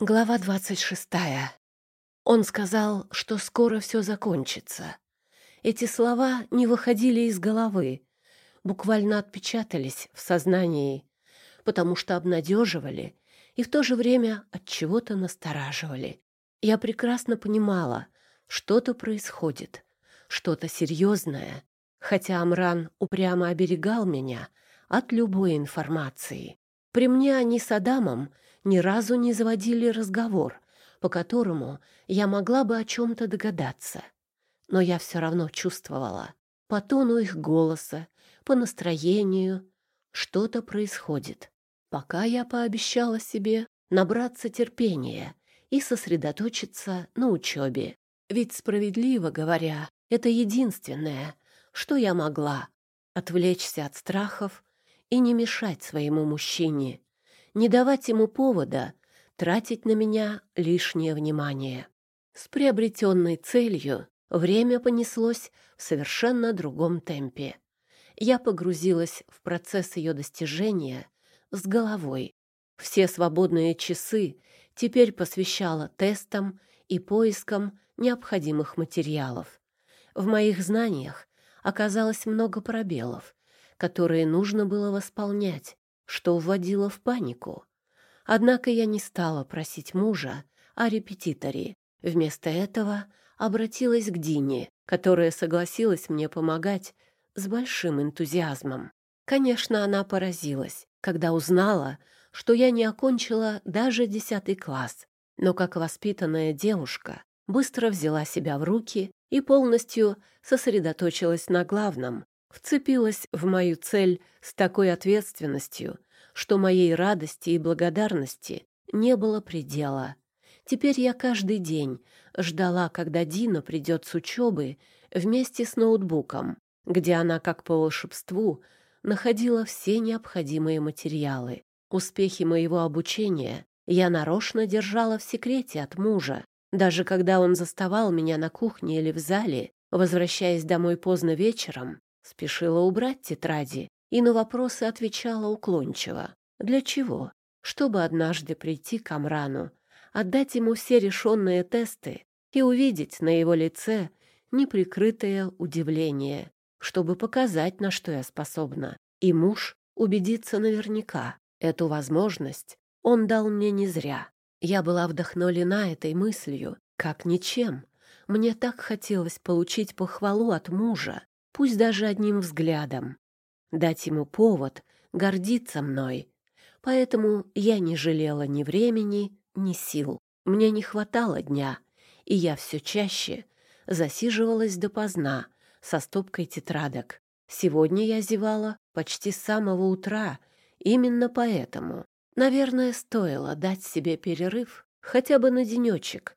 Глава двадцать шестая. Он сказал, что скоро все закончится. Эти слова не выходили из головы, буквально отпечатались в сознании, потому что обнадеживали и в то же время от чего-то настораживали. Я прекрасно понимала, что-то происходит, что-то серьезное, хотя Амран упрямо оберегал меня от любой информации. При мне они с Адамом ни разу не заводили разговор, по которому я могла бы о чем-то догадаться. Но я все равно чувствовала по тону их голоса, по настроению, что-то происходит. Пока я пообещала себе набраться терпения и сосредоточиться на учебе. Ведь, справедливо говоря, это единственное, что я могла — отвлечься от страхов и не мешать своему мужчине не давать ему повода тратить на меня лишнее внимание. С приобретенной целью время понеслось в совершенно другом темпе. Я погрузилась в процесс ее достижения с головой. Все свободные часы теперь посвящала тестам и поискам необходимых материалов. В моих знаниях оказалось много пробелов, которые нужно было восполнять, что вводило в панику. Однако я не стала просить мужа о репетиторе. Вместо этого обратилась к Дине, которая согласилась мне помогать с большим энтузиазмом. Конечно, она поразилась, когда узнала, что я не окончила даже десятый класс, но как воспитанная девушка быстро взяла себя в руки и полностью сосредоточилась на главном, вцепилась в мою цель с такой ответственностью, что моей радости и благодарности не было предела. Теперь я каждый день ждала, когда Дина придет с учебы вместе с ноутбуком, где она, как по волшебству, находила все необходимые материалы. Успехи моего обучения я нарочно держала в секрете от мужа. Даже когда он заставал меня на кухне или в зале, возвращаясь домой поздно вечером, Спешила убрать тетради и на вопросы отвечала уклончиво. Для чего? Чтобы однажды прийти к Амрану, отдать ему все решенные тесты и увидеть на его лице неприкрытое удивление, чтобы показать, на что я способна. И муж убедиться наверняка. Эту возможность он дал мне не зря. Я была вдохновлена этой мыслью, как ничем. Мне так хотелось получить похвалу от мужа, пусть даже одним взглядом, дать ему повод гордиться мной. Поэтому я не жалела ни времени, ни сил. Мне не хватало дня, и я все чаще засиживалась допоздна со стопкой тетрадок. Сегодня я зевала почти с самого утра, именно поэтому. Наверное, стоило дать себе перерыв хотя бы на денечек.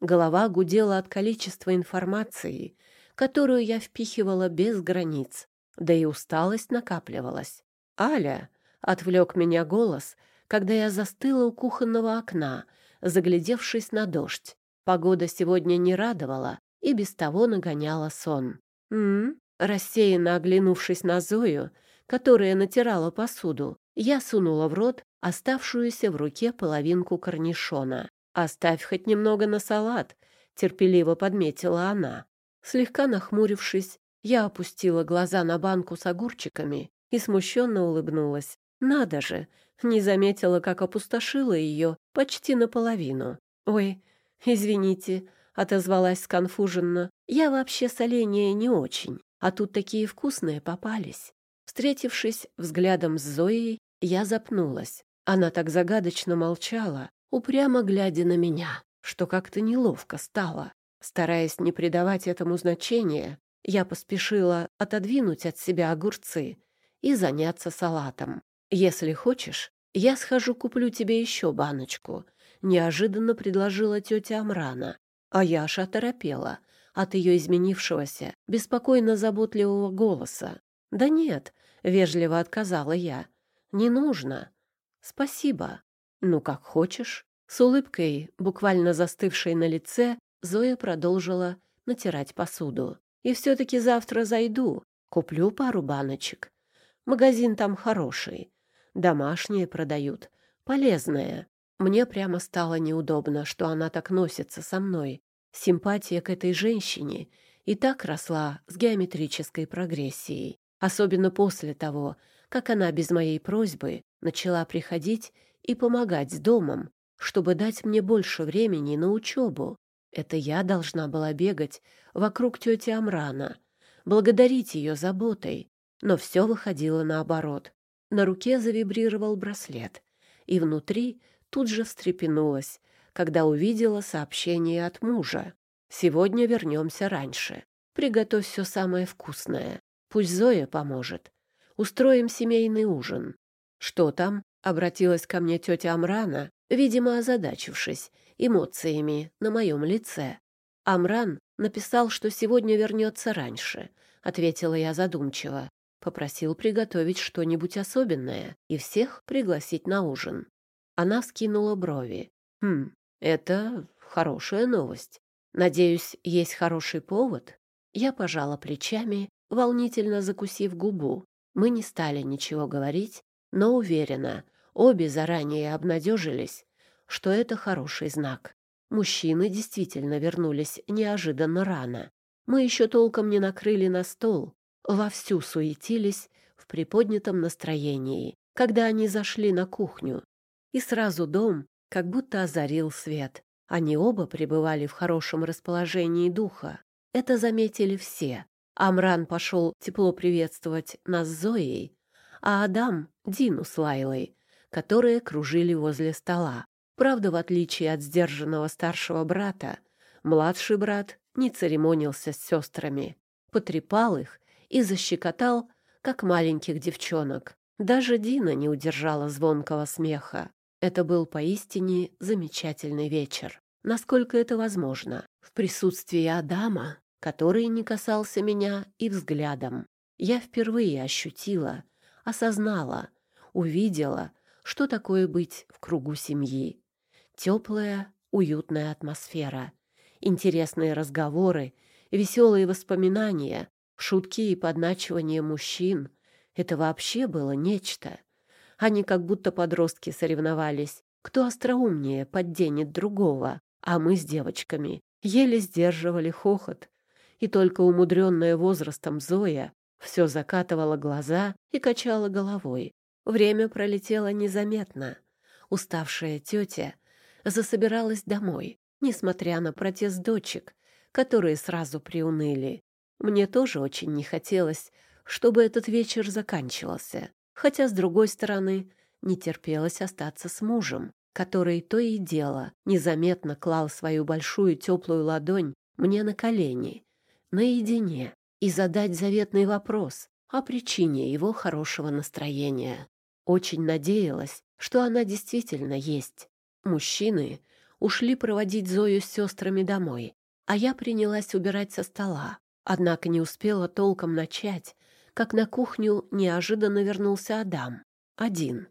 Голова гудела от количества информации, которую я впихивала без границ, да и усталость накапливалась. «Аля!» — отвлек меня голос, когда я застыла у кухонного окна, заглядевшись на дождь. Погода сегодня не радовала и без того нагоняла сон. «М?», Рассеянно оглянувшись на Зою, которая натирала посуду, я сунула в рот оставшуюся в руке половинку корнишона. «Оставь хоть немного на салат», — терпеливо подметила она. Слегка нахмурившись, я опустила глаза на банку с огурчиками и смущенно улыбнулась. Надо же, не заметила, как опустошила ее почти наполовину. «Ой, извините», — отозвалась сконфуженно. «Я вообще соленья не очень, а тут такие вкусные попались». Встретившись взглядом с Зоей, я запнулась. Она так загадочно молчала, упрямо глядя на меня, что как-то неловко стало. Стараясь не придавать этому значения, я поспешила отодвинуть от себя огурцы и заняться салатом. «Если хочешь, я схожу куплю тебе еще баночку», — неожиданно предложила тетя Амрана. А я аж оторопела от ее изменившегося, беспокойно-заботливого голоса. «Да нет», — вежливо отказала я, — «не нужно». «Спасибо». «Ну, как хочешь». С улыбкой, буквально застывшей на лице, Зоя продолжила натирать посуду. «И все-таки завтра зайду, куплю пару баночек. Магазин там хороший. Домашние продают, полезное. Мне прямо стало неудобно, что она так носится со мной. Симпатия к этой женщине и так росла с геометрической прогрессией, особенно после того, как она без моей просьбы начала приходить и помогать с домом, чтобы дать мне больше времени на учебу. Это я должна была бегать вокруг тети Амрана, благодарить ее заботой, но все выходило наоборот. На руке завибрировал браслет, и внутри тут же встрепенулась, когда увидела сообщение от мужа. «Сегодня вернемся раньше. Приготовь все самое вкусное. Пусть Зоя поможет. Устроим семейный ужин». «Что там?» — обратилась ко мне тетя Амрана, видимо, озадачившись эмоциями на моем лице. Амран написал, что сегодня вернется раньше, ответила я задумчиво. Попросил приготовить что-нибудь особенное и всех пригласить на ужин. Она вскинула брови. «Хм, это хорошая новость. Надеюсь, есть хороший повод?» Я пожала плечами, волнительно закусив губу. Мы не стали ничего говорить, но уверена, обе заранее обнадежились, что это хороший знак. Мужчины действительно вернулись неожиданно рано. Мы еще толком не накрыли на стол, вовсю суетились в приподнятом настроении, когда они зашли на кухню. И сразу дом как будто озарил свет. Они оба пребывали в хорошем расположении духа. Это заметили все. Амран пошел тепло приветствовать нас Зоей, а Адам — Дину с Лайлой, которые кружили возле стола. Правда, в отличие от сдержанного старшего брата, младший брат не церемонился с сестрами, потрепал их и защекотал, как маленьких девчонок. Даже Дина не удержала звонкого смеха. Это был поистине замечательный вечер. Насколько это возможно, в присутствии Адама, который не касался меня и взглядом. Я впервые ощутила, осознала, увидела, что такое быть в кругу семьи. Теплая, уютная атмосфера, интересные разговоры, веселые воспоминания, шутки и подначивания мужчин. Это вообще было нечто — они как будто подростки соревновались, кто остроумнее подденет другого, а мы с девочками еле сдерживали хохот. И только умудренная возрастом Зоя все закатывала глаза и качала головой. Время пролетело незаметно. Уставшая тетя засобиралась домой, несмотря на протест дочек, которые сразу приуныли. Мне тоже очень не хотелось, чтобы этот вечер заканчивался хотя, с другой стороны, не терпелось остаться с мужем, который то и дело незаметно клал свою большую теплую ладонь мне на колени, наедине, и задать заветный вопрос о причине его хорошего настроения. Очень надеялась, что она действительно есть. Мужчины ушли проводить Зою с сестрами домой, а я принялась убирать со стола, однако не успела толком начать, как на кухню неожиданно вернулся Адам. Один.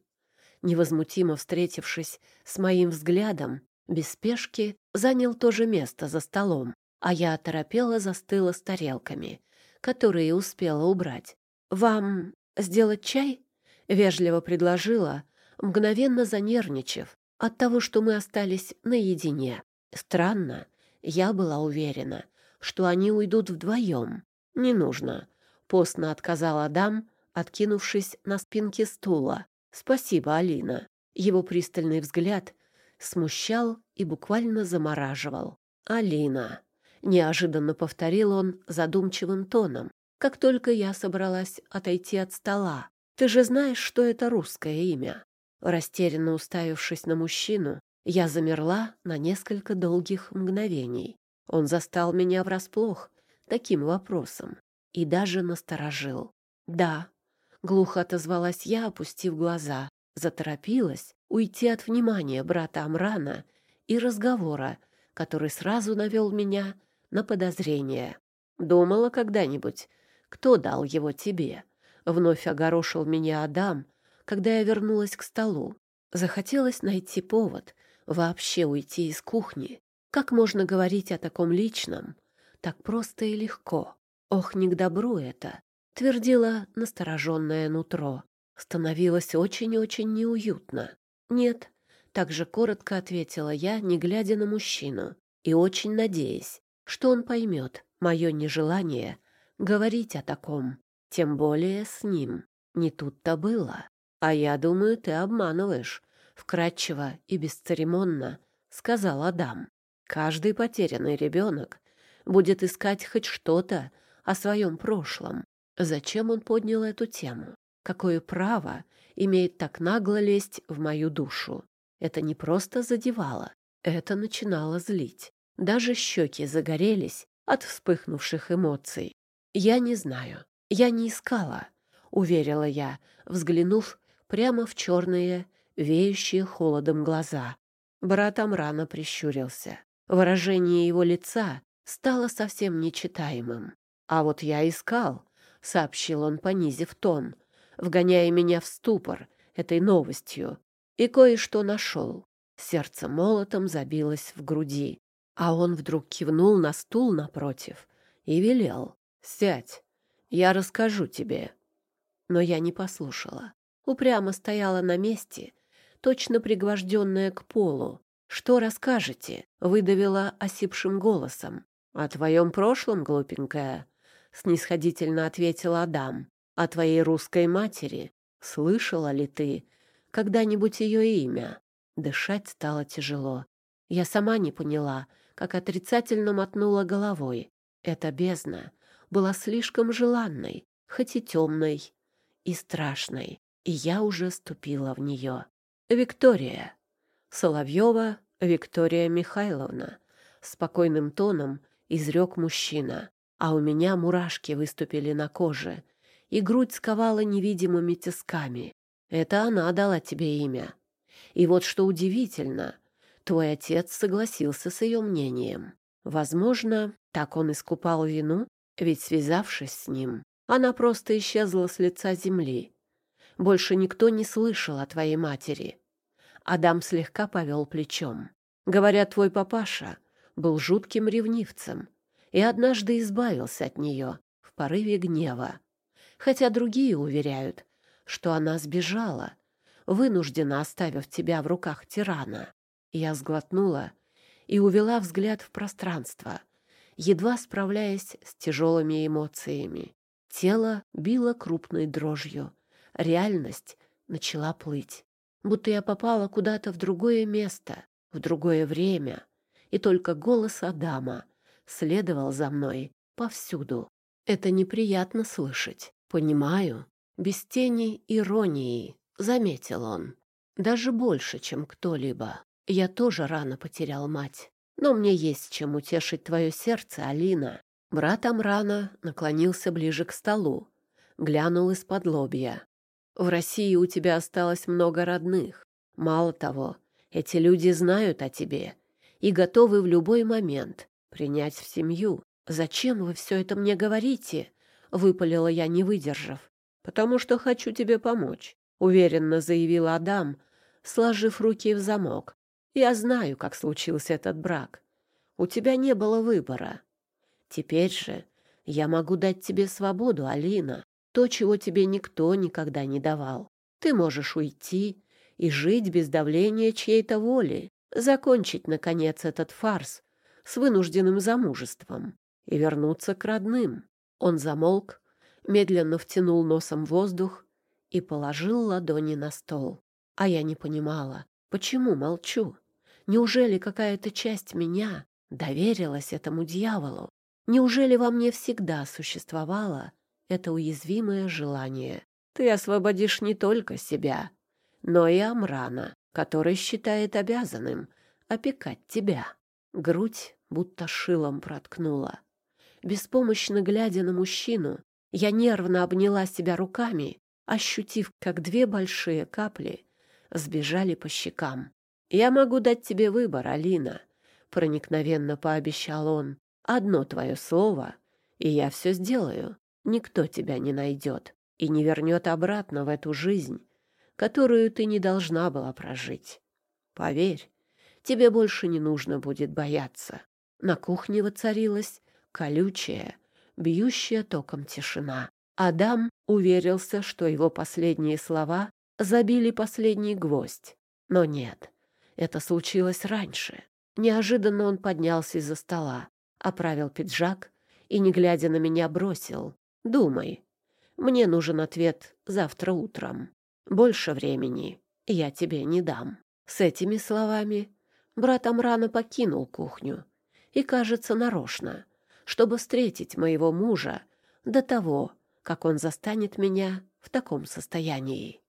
Невозмутимо встретившись с моим взглядом, без спешки занял то же место за столом, а я оторопела застыла с тарелками, которые успела убрать. «Вам сделать чай?» — вежливо предложила, мгновенно занервничав от того, что мы остались наедине. Странно, я была уверена, что они уйдут вдвоем. «Не нужно», Постно отказал Адам, откинувшись на спинке стула. «Спасибо, Алина». Его пристальный взгляд смущал и буквально замораживал. «Алина», — неожиданно повторил он задумчивым тоном, как только я собралась отойти от стола. «Ты же знаешь, что это русское имя?» Растерянно уставившись на мужчину, я замерла на несколько долгих мгновений. Он застал меня врасплох таким вопросом и даже насторожил. «Да», — глухо отозвалась я, опустив глаза, заторопилась уйти от внимания брата Амрана и разговора, который сразу навел меня на подозрение. «Думала когда-нибудь, кто дал его тебе?» Вновь огорошил меня Адам, когда я вернулась к столу. Захотелось найти повод, вообще уйти из кухни. Как можно говорить о таком личном? Так просто и легко. Ох, не к добру это, твердило настороженное нутро. Становилось очень-очень неуютно. Нет, Также коротко ответила я, не глядя на мужчину, и очень надеясь, что он поймет мое нежелание говорить о таком, тем более с ним. Не тут-то было. А я думаю, ты обманываешь, вкратчиво и бесцеремонно сказал Адам. Каждый потерянный ребенок будет искать хоть что-то о своем прошлом. Зачем он поднял эту тему? Какое право имеет так нагло лезть в мою душу? Это не просто задевало, это начинало злить. Даже щеки загорелись от вспыхнувших эмоций. «Я не знаю. Я не искала», — уверила я, взглянув прямо в черные, веющие холодом глаза. Брат Амрана прищурился. Выражение его лица стало совсем нечитаемым. «А вот я искал», — сообщил он, понизив тон, вгоняя меня в ступор этой новостью, и кое-что нашел. Сердце молотом забилось в груди, а он вдруг кивнул на стул напротив и велел. «Сядь, я расскажу тебе». Но я не послушала. Упрямо стояла на месте, точно пригвожденная к полу. «Что расскажете?» — выдавила осипшим голосом. «О твоем прошлом, глупенькая», — снисходительно ответил Адам. «О твоей русской матери. Слышала ли ты когда-нибудь ее имя?» Дышать стало тяжело. Я сама не поняла, как отрицательно мотнула головой. Эта бездна была слишком желанной, хоть и темной, и страшной, и я уже ступила в нее. Виктория. Соловьева Виктория Михайловна. Спокойным тоном изрек мужчина, а у меня мурашки выступили на коже, и грудь сковала невидимыми тисками. Это она дала тебе имя. И вот что удивительно, твой отец согласился с ее мнением. Возможно, так он искупал вину, ведь, связавшись с ним, она просто исчезла с лица земли. Больше никто не слышал о твоей матери. Адам слегка повел плечом. Говорят, твой папаша был жутким ревнивцем и однажды избавился от нее в порыве гнева. Хотя другие уверяют, что она сбежала, вынуждена оставив тебя в руках тирана. Я сглотнула и увела взгляд в пространство, едва справляясь с тяжелыми эмоциями. Тело било крупной дрожью. Реальность начала плыть. Будто я попала куда-то в другое место, в другое время, и только голос Адама следовал за мной повсюду. Это неприятно слышать. Понимаю. Без тени иронии, заметил он. Даже больше, чем кто-либо. Я тоже рано потерял мать. Но мне есть чем утешить твое сердце, Алина. Брат Амрана наклонился ближе к столу, глянул из-под лобья. В России у тебя осталось много родных. Мало того, эти люди знают о тебе и готовы в любой момент принять в семью. Зачем вы все это мне говорите? Выпалила я, не выдержав. Потому что хочу тебе помочь, уверенно заявил Адам, сложив руки в замок. Я знаю, как случился этот брак. У тебя не было выбора. Теперь же я могу дать тебе свободу, Алина, то, чего тебе никто никогда не давал. Ты можешь уйти и жить без давления чьей-то воли, закончить, наконец, этот фарс с вынужденным замужеством и вернуться к родным. Он замолк, медленно втянул носом воздух и положил ладони на стол. А я не понимала, почему молчу. Неужели какая-то часть меня доверилась этому дьяволу? Неужели во мне всегда существовало это уязвимое желание? Ты освободишь не только себя, но и Амрана, который считает обязанным опекать тебя. Грудь будто шилом проткнула. Беспомощно глядя на мужчину, я нервно обняла себя руками, ощутив, как две большие капли сбежали по щекам. «Я могу дать тебе выбор, Алина», — проникновенно пообещал он. «Одно твое слово, и я все сделаю. Никто тебя не найдет и не вернет обратно в эту жизнь, которую ты не должна была прожить. Поверь, тебе больше не нужно будет бояться». На кухне воцарилась колючая, бьющая током тишина. Адам уверился, что его последние слова забили последний гвоздь. Но нет, Это случилось раньше. Неожиданно он поднялся из-за стола, оправил пиджак и, не глядя на меня, бросил. «Думай. Мне нужен ответ завтра утром. Больше времени я тебе не дам». С этими словами брат Амрана покинул кухню и, кажется, нарочно, чтобы встретить моего мужа до того, как он застанет меня в таком состоянии.